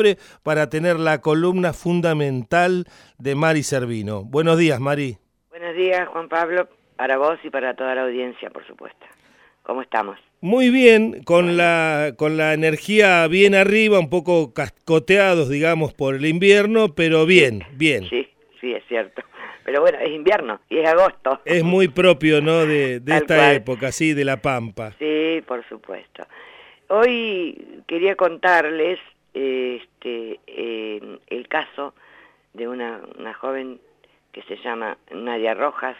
siempre, para tener la columna fundamental de Mari Servino. Buenos días, Mari. Buenos días, Juan Pablo, para vos y para toda la audiencia, por supuesto. ¿Cómo estamos? Muy bien, con la, con la energía bien arriba, un poco cascoteados, digamos, por el invierno, pero bien, bien. Sí, sí, es cierto. Pero bueno, es invierno y es agosto. Es muy propio, ¿no?, de, esta época, sí, de la Pampa. Sí, por supuesto. Hoy quería contarles este, el caso de una, una joven que se llama Nadia Rojas,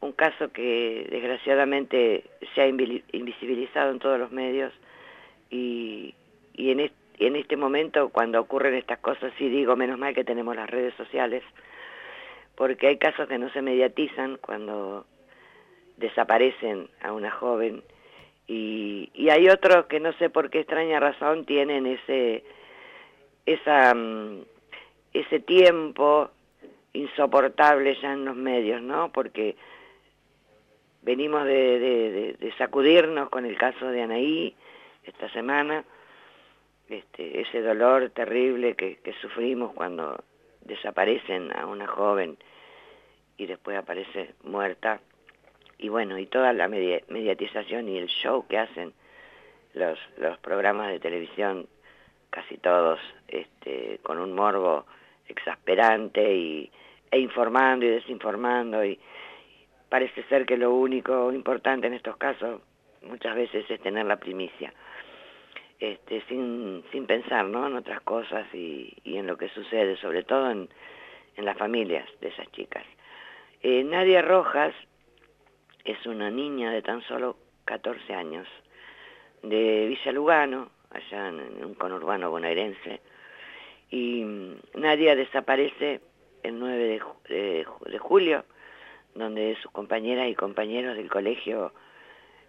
un caso que desgraciadamente se ha invisibilizado en todos los medios y, en, este, momento cuando ocurren estas cosas sí digo menos mal que tenemos las redes sociales porque hay casos que no se mediatizan cuando desaparecen a una joven y, hay otros que no sé por qué extraña razón tienen ese esa mm, ese tiempo insoportable ya en los medios, ¿no? Porque venimos de, sacudirnos con el caso de Anaí esta semana, este, ese dolor terrible que, sufrimos cuando desaparecen a una joven y después aparece muerta. Y bueno, y toda la mediatización y el show que hacen los, los programas de televisión, casi todos, este, con un morbo exasperante y, e informando y desinformando y, parece ser que lo único importante en estos casos muchas veces es tener la primicia, este, sin, sin pensar ¿no? en otras cosas y, en lo que sucede, sobre todo en, en las familias de esas chicas. Eh, Nadia Rojas es una niña de tan solo 14 años, de Villa Lugano, allá en un conurbano bonaerense, y Nadia desaparece el 9 de, julio donde sus compañeras y compañeros del colegio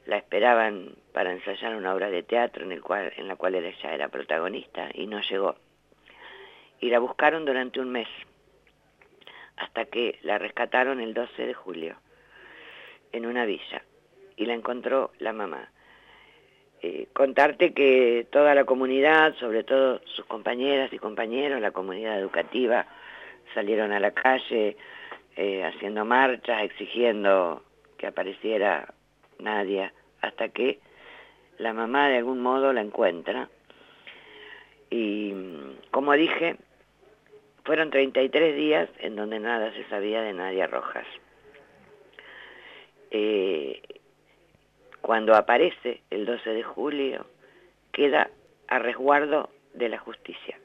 la esperaban para ensayar una obra de teatro en la cual ella era protagonista y no llegó. Y la buscaron durante un mes, hasta que la rescataron el 12 de julio, en una villa, y la encontró la mamá. Eh, contarte que toda la comunidad, sobre todo sus compañeras y compañeros, la comunidad educativa, salieron a la calle, eh, haciendo marchas, exigiendo que apareciera Nadia, hasta que la mamá de algún modo la encuentra. Y como dije, fueron 33 días en donde nada se sabía de Nadia Rojas. Eh, cuando aparece el 12 de julio, queda a resguardo de la justicia,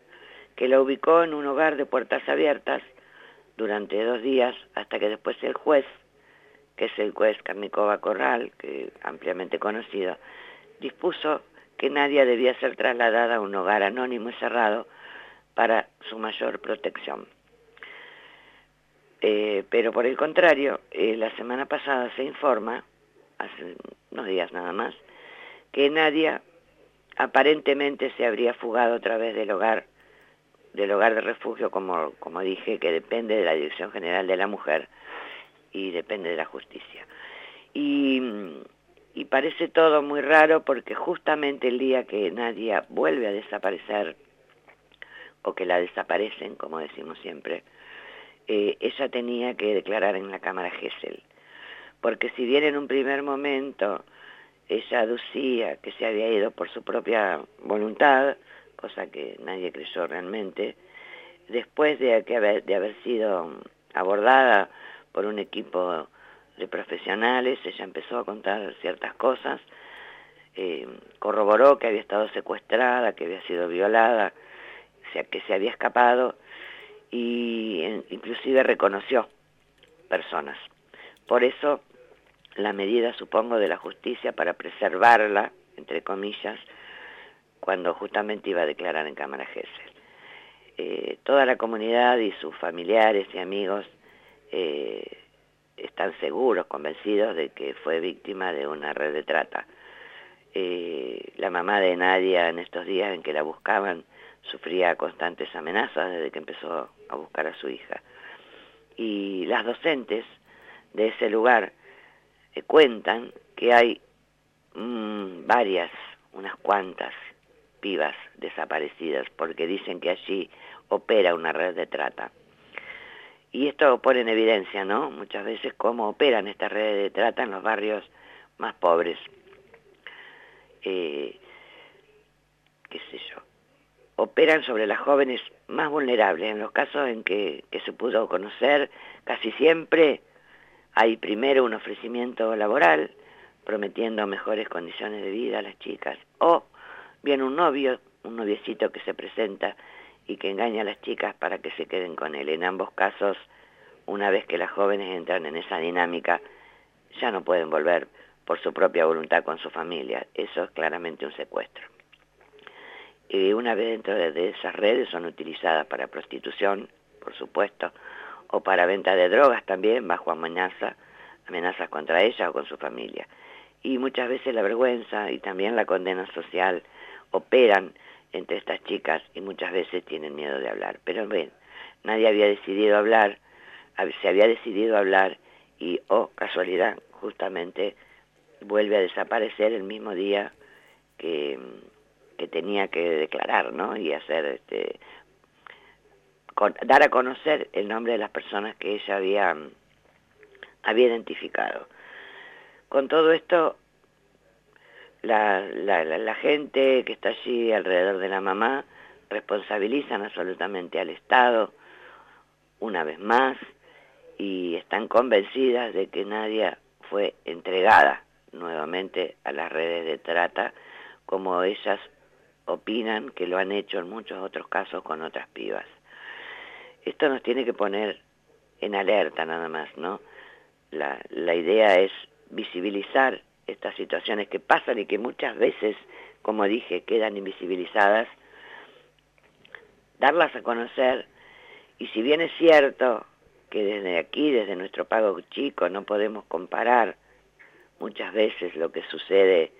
que la ubicó en un hogar de puertas abiertas durante dos días hasta que después el juez, que es el juez Carnicova Corral, ampliamente conocido, dispuso que nadie debía ser trasladada a un hogar anónimo y cerrado para su mayor protección. Eh, pero por el contrario, eh, la semana pasada se informa, hace unos días nada más, que Nadia aparentemente se habría fugado a través del hogar del hogar de refugio, como, como dije, que depende de la Dirección General de la Mujer y depende de la justicia. Y, y parece todo muy raro porque justamente el día que Nadia vuelve a desaparecer, o que la desaparecen, como decimos siempre, eh, ella tenía que declarar en la Cámara Gesell. Porque si bien en un primer momento ella aducía que se había ido por su propia voluntad, cosa que nadie creyó realmente, después de, que haber, de haber sido abordada por un equipo de profesionales, ella empezó a contar ciertas cosas, eh, corroboró que había estado secuestrada, que había sido violada, que se había escapado y inclusive reconoció personas. Por eso la medida, supongo, de la justicia para preservarla, entre comillas, cuando justamente iba a declarar en Cámara Gesell. Eh, toda la comunidad y sus familiares y amigos eh, están seguros, convencidos de que fue víctima de una red de trata. Eh, la mamá de Nadia en estos días en que la buscaban sufría constantes amenazas desde que empezó a buscar a su hija. Y las docentes de ese lugar cuentan que hay mm, varias, unas cuantas pibas desaparecidas, porque dicen que allí opera una red de trata. Y esto pone en evidencia, ¿no? Muchas veces cómo operan estas redes de trata en los barrios más pobres. Eh, qué sé yo, operan sobre las jóvenes más vulnerables. En los casos en que, se pudo conocer, casi siempre hay primero un ofrecimiento laboral prometiendo mejores condiciones de vida a las chicas, o bien un novio, un noviecito que se presenta y que engaña a las chicas para que se queden con él. En ambos casos, una vez que las jóvenes entran en esa dinámica, ya no pueden volver por su propia voluntad con su familia. Eso es claramente un secuestro. Y una vez dentro de esas redes son utilizadas para prostitución, por supuesto, o para venta de drogas también, bajo amenaza, amenazas contra ella o con su familia. Y muchas veces la vergüenza y también la condena social operan entre estas chicas y muchas veces tienen miedo de hablar. Pero ven, nadie había decidido hablar, se había decidido hablar y, oh, casualidad, justamente vuelve a desaparecer el mismo día que, que tenía que declarar, ¿no? Y hacer, este, dar a conocer el nombre de las personas que ella había, había identificado. Con todo esto, la, la, gente que está allí alrededor de la mamá responsabilizan absolutamente al Estado una vez más y están convencidas de que Nadia fue entregada nuevamente a las redes de trata, como ellas opinan que lo han hecho en muchos otros casos con otras pibas. Esto nos tiene que poner en alerta nada más, ¿no? La, la idea es visibilizar estas situaciones que pasan y que muchas veces, como dije, quedan invisibilizadas, darlas a conocer y si bien es cierto que desde aquí, desde nuestro pago chico, no podemos comparar muchas veces lo que sucede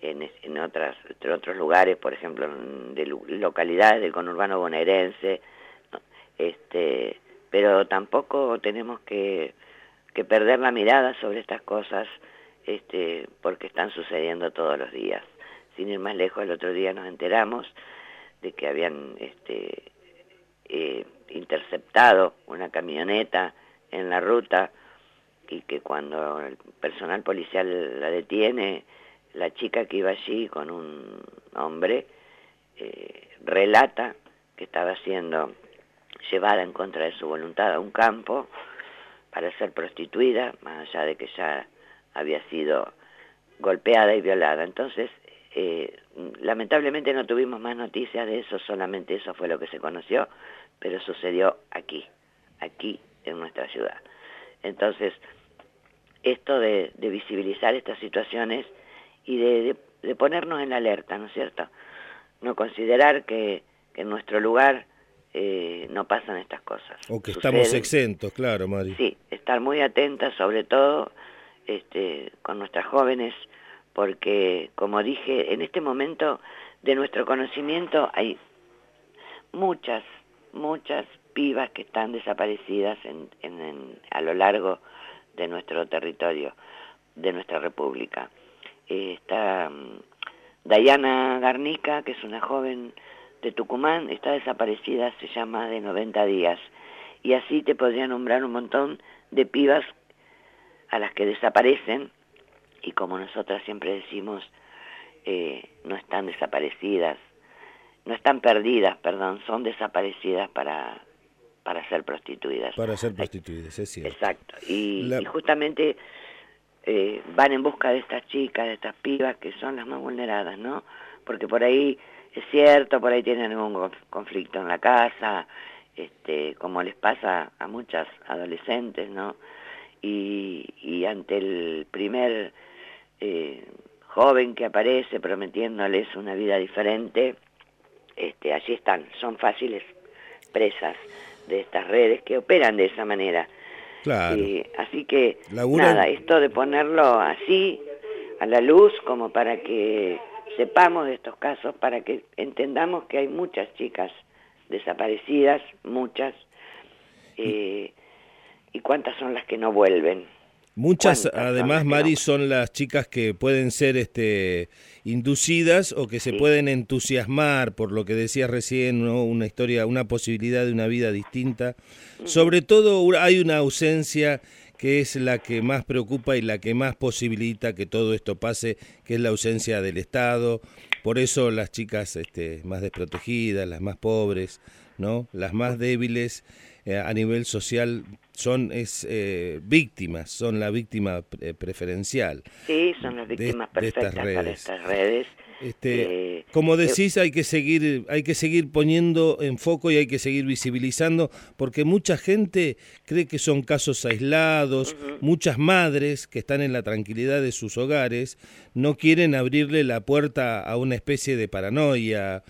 en, en, otras, otros lugares, por ejemplo, de localidades del conurbano bonaerense, este, pero tampoco tenemos que, que perder la mirada sobre estas cosas este, porque están sucediendo todos los días. Sin ir más lejos, el otro día nos enteramos de que habían este, eh, interceptado una camioneta en la ruta y que cuando el personal policial la detiene, la chica que iba allí con un hombre eh, relata que estaba siendo llevada en contra de su voluntad a un campo para ser prostituida, más allá de que ya había sido golpeada y violada. Entonces, eh, lamentablemente no tuvimos más noticias de eso, solamente eso fue lo que se conoció, pero sucedió aquí, aquí en nuestra ciudad. Entonces, esto de, visibilizar estas situaciones y de, ponernos en alerta, ¿no es cierto? No considerar que, en nuestro lugar eh, no pasan estas cosas. O que estamos exentos, claro, Mari. Sí, estar muy atentas sobre todo este, con nuestras jóvenes, porque, como dije, en este momento de nuestro conocimiento hay muchas, muchas pibas que están desaparecidas en, a lo largo de nuestro territorio, de nuestra república. Eh, está um, Dayana Garnica, que es una joven de Tucumán, está desaparecida hace ya más de 90 días. Y así te podría nombrar un montón de pibas a las que desaparecen y como nosotras siempre decimos, eh, no están desaparecidas, no están perdidas, perdón, son desaparecidas para, para ser prostituidas. Para ser prostituidas, es cierto. Exacto, y, justamente eh, van en busca de estas chicas, de estas pibas que son las más vulneradas, ¿no? Porque por ahí es cierto, por ahí tienen algún conflicto en la casa, este, como les pasa a muchas adolescentes, ¿no? y, ante el primer eh, joven que aparece prometiéndoles una vida diferente, este, allí están, son fáciles presas de estas redes que operan de esa manera. Claro. así que nada, esto de ponerlo así a la luz como para que sepamos de estos casos, para que entendamos que hay muchas chicas desaparecidas, muchas, eh, y cuántas son las que no vuelven. Muchas, además, Mari, son las chicas que pueden ser este, inducidas o que se pueden entusiasmar por lo que decías recién, ¿no? una historia, una posibilidad de una vida distinta. Sobre todo hay una ausencia que es la que más preocupa y la que más posibilita que todo esto pase, que es la ausencia del Estado. Por eso las chicas este, más desprotegidas, las más pobres, ¿no? las más débiles eh, a nivel social son es eh, víctimas, son la víctima eh, preferencial. Sí, son las víctimas de, estas redes. Este, como decís, hay que seguir, hay que seguir poniendo en foco y hay que seguir visibilizando, porque mucha gente cree que son casos aislados, muchas madres que están en la tranquilidad de sus hogares no quieren abrirle la puerta a una especie de paranoia.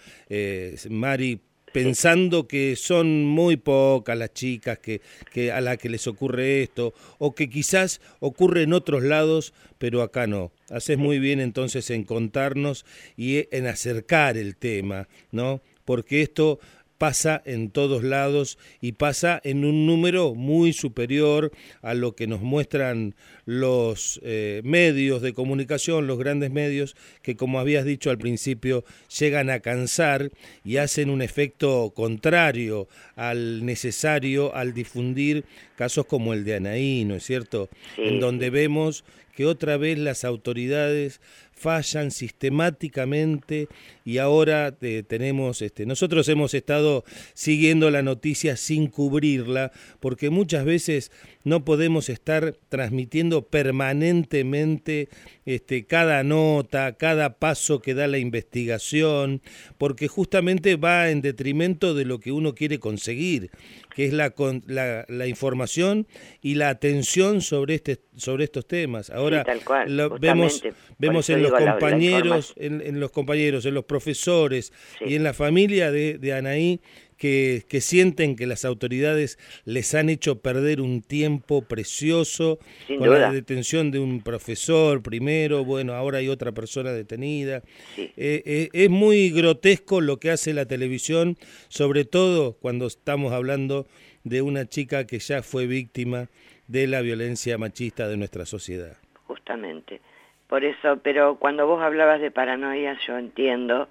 Mari pensando que son muy pocas las chicas que, que a las que les ocurre esto, o que quizás ocurre en otros lados, pero acá no. Haces muy bien entonces en contarnos y en acercar el tema, ¿no? Porque esto pasa en todos lados y pasa en un número muy superior a lo que nos muestran los eh, medios de comunicación, los grandes medios, que como habías dicho al principio, llegan a cansar y hacen un efecto contrario al necesario al difundir casos como el de Anaí, ¿no es cierto? En donde vemos que otra vez las autoridades fallan sistemáticamente y ahora eh, tenemos, este, nosotros hemos estado siguiendo la noticia sin cubrirla, porque muchas veces no podemos estar transmitiendo permanentemente este, cada nota, cada paso que da la investigación, porque justamente va en detrimento de lo que uno quiere conseguir, que es la, la, la información y la atención sobre, este, sobre estos temas. Ahora lo, vemos, vemos en los compañeros, en, los compañeros, en los profesores y en la familia de, de Anaí que, que, sienten que las autoridades les han hecho perder un tiempo precioso con la detención de un profesor primero, bueno, ahora hay otra persona detenida. Eh, eh, es muy grotesco lo que hace la televisión, sobre todo cuando estamos hablando de una chica que ya fue víctima de la violencia machista de nuestra sociedad. Justamente. Por eso, pero cuando vos hablabas de paranoia, yo entiendo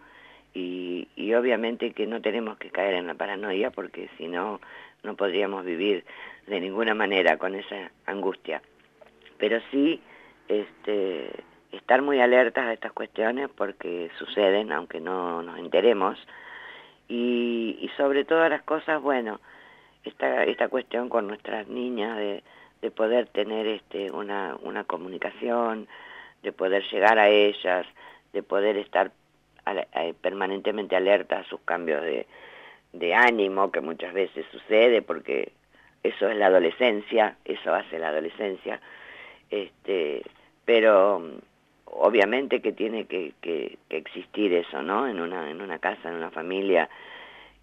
y, obviamente que no tenemos que caer en la paranoia porque si no, no podríamos vivir de ninguna manera con esa angustia. Pero sí este, estar muy alertas a estas cuestiones porque suceden, aunque no nos enteremos, y, sobre todas las cosas, bueno, esta, esta cuestión con nuestras niñas de, de poder tener este, una, una comunicación, de poder llegar a ellas, de poder estar permanentemente alerta a sus cambios de, de ánimo que muchas veces sucede porque eso es la adolescencia, eso hace la adolescencia, este, pero mm, obviamente que tiene que, que, existir eso, ¿no? En una, en una casa, en una familia,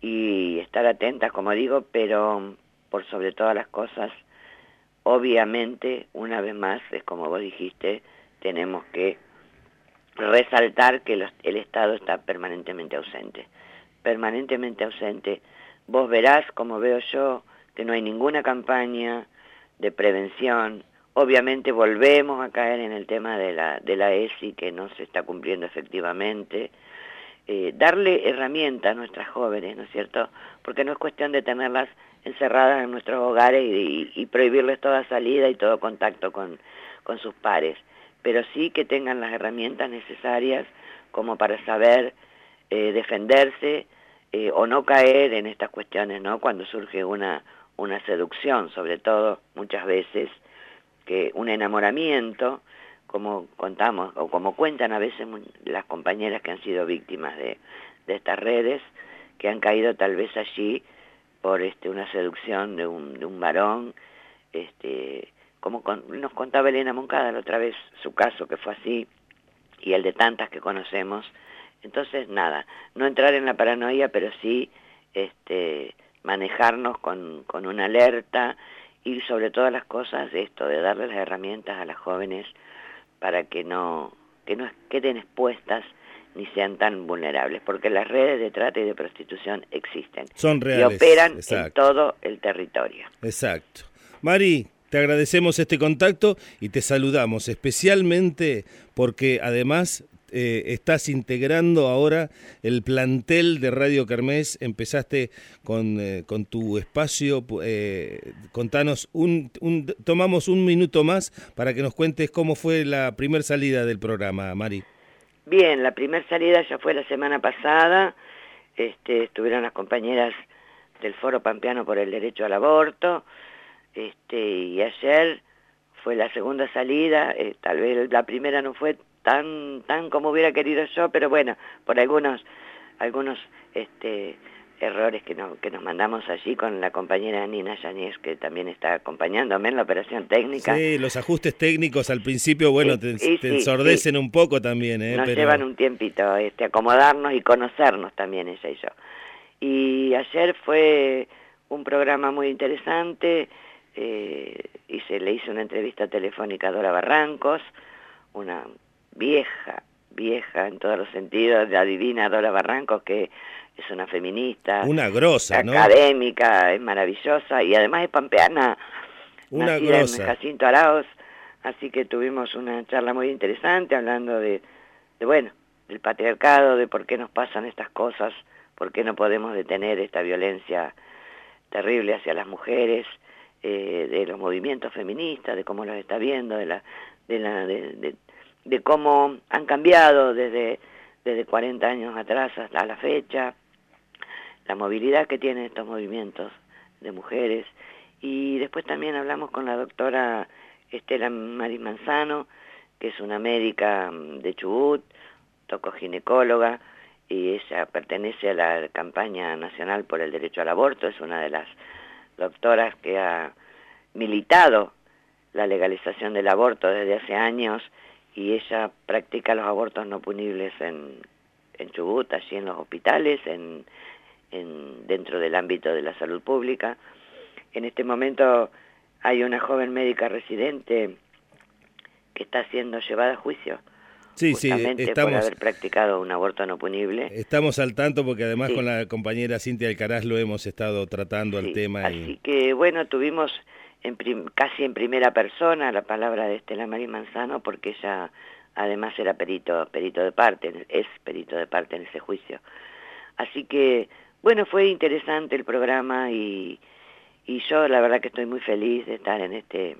y estar atentas, como digo, pero mm, por sobre todas las cosas, obviamente, una vez más, es como vos dijiste, tenemos que resaltar que el Estado está permanentemente ausente, permanentemente ausente. Vos verás, como veo yo, que no hay ninguna campaña de prevención. Obviamente volvemos a caer en el tema de la, de la ESI que no se está cumpliendo efectivamente. Eh, darle herramientas a nuestras jóvenes, ¿no es cierto? Porque no es cuestión de tenerlas encerradas en nuestros hogares y, y prohibirles toda salida y todo contacto con, con sus pares pero sí que tengan las herramientas necesarias como para saber eh, defenderse eh, o no caer en estas cuestiones, ¿no? Cuando surge una, una seducción, sobre todo muchas veces, que un enamoramiento, como contamos o como cuentan a veces las compañeras que han sido víctimas de, de estas redes, que han caído tal vez allí por este, una seducción de un, de un varón, este, como nos contaba Elena Moncada la otra vez, su caso que fue así, y el de tantas que conocemos. Entonces, nada, no entrar en la paranoia, pero sí este, manejarnos con, con una alerta y sobre todas las cosas esto, de darle las herramientas a las jóvenes para que no, que no queden expuestas ni sean tan vulnerables, porque las redes de trata y de prostitución existen. Son reales. Y operan en todo el territorio. Exacto. Mari, te agradecemos este contacto y te saludamos especialmente porque además eh, estás integrando ahora el plantel de Radio Kermés, empezaste con, eh, con tu espacio, eh, contanos, un, tomamos un minuto más para que nos cuentes cómo fue la primera salida del programa, Mari. Bien, la primera salida ya fue la semana pasada, este, estuvieron las compañeras del Foro Pampeano por el Derecho al Aborto, este, y ayer fue la segunda salida, tal vez la primera no fue tan tan como hubiera querido yo, pero bueno, por algunos algunos este errores que, no, que nos mandamos allí con la compañera Nina Yañez, que también está acompañándome en la operación técnica. Sí, los ajustes técnicos al principio, bueno, te, ensordecen un poco también. ¿eh? Nos llevan un tiempito este, acomodarnos y conocernos también ella y yo. Y ayer fue un programa muy interesante, eh, y se le hizo una entrevista telefónica a Dora Barrancos, una vieja, vieja en todos los sentidos, la divina Dora Barrancos, que es una feminista. Una grosa, Académica, es maravillosa y además es pampeana. Una grosa. En Jacinto Arauz, así que tuvimos una charla muy interesante hablando de, de, bueno, del patriarcado, de por qué nos pasan estas cosas, por qué no podemos detener esta violencia terrible hacia las mujeres, eh, de los movimientos feministas, de cómo los está viendo, de la, de la, de de cómo han cambiado desde, desde 40 años atrás hasta la fecha, la movilidad que tienen estos movimientos de mujeres. Y después también hablamos con la doctora Estela Maris Manzano, que es una médica mm, de Chubut, tocoginecóloga, y ella pertenece a la campaña nacional por el derecho al aborto, es una de las doctoras que ha militado la legalización del aborto desde hace años y ella practica los abortos no punibles en, en Chubut, allí en los hospitales, en, en, dentro del ámbito de la salud pública. En este momento hay una joven médica residente que está siendo llevada a juicio. Sí, sí, estamos, por haber practicado un aborto no punible. Estamos al tanto porque además con la compañera Cintia Alcaraz lo hemos estado tratando el tema. Así que bueno, tuvimos casi en primera persona la palabra de Estela María Manzano porque ella además era perito, perito de parte, es perito de parte en ese juicio. Así que, bueno, fue interesante el programa y, y yo la verdad que estoy muy feliz de estar en este,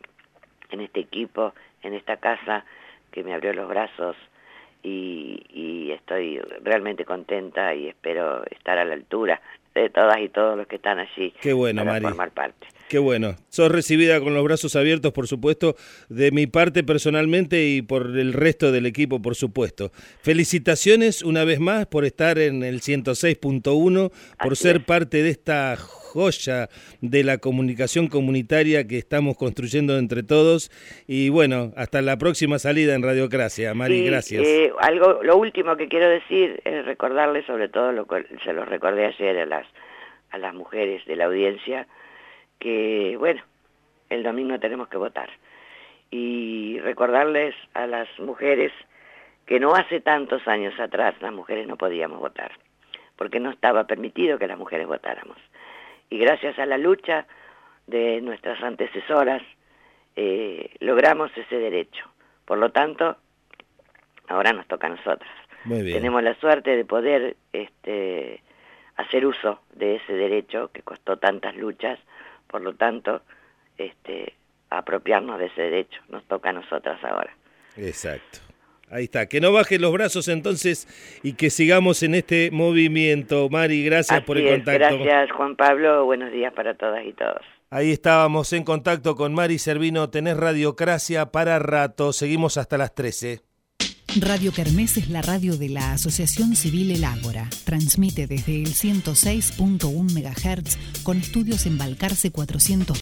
en este equipo, en esta casa que me abrió los brazos y, y estoy realmente contenta y espero estar a la altura de todas y todos los que están allí Qué bueno, para formar parte. Qué bueno. Sos recibida con los brazos abiertos, por supuesto, de mi parte personalmente y por el resto del equipo, por supuesto. Felicitaciones una vez más por estar en el 106.1, por ser parte de esta joya de la comunicación comunitaria que estamos construyendo entre todos. Y bueno, hasta la próxima salida en Radiocracia. Mari, gracias. Eh, algo, lo último que quiero decir es recordarle, sobre todo, lo que se lo recordé ayer a las, a las mujeres de la audiencia, que, bueno, el domingo tenemos que votar. Y recordarles a las mujeres que no hace tantos años atrás las mujeres no podíamos votar, porque no estaba permitido que las mujeres votáramos. Y gracias a la lucha de nuestras antecesoras eh, logramos ese derecho. Por lo tanto, ahora nos toca a nosotras. Tenemos la suerte de poder este, hacer uso de ese derecho que costó tantas luchas por lo tanto, este, apropiarnos de ese derecho, nos toca a nosotras ahora. Exacto. Ahí está, que no bajen los brazos entonces y que sigamos en este movimiento. Mari, gracias por el contacto. Gracias Juan Pablo, buenos días para todas y todos. Ahí estábamos en contacto con Mari Servino, tenés radiocracia para rato, seguimos hasta las 13. Radio Kermés es la radio de la Asociación Civil El Ágora. Transmite desde el 106.1 MHz con estudios en Balcarce 400.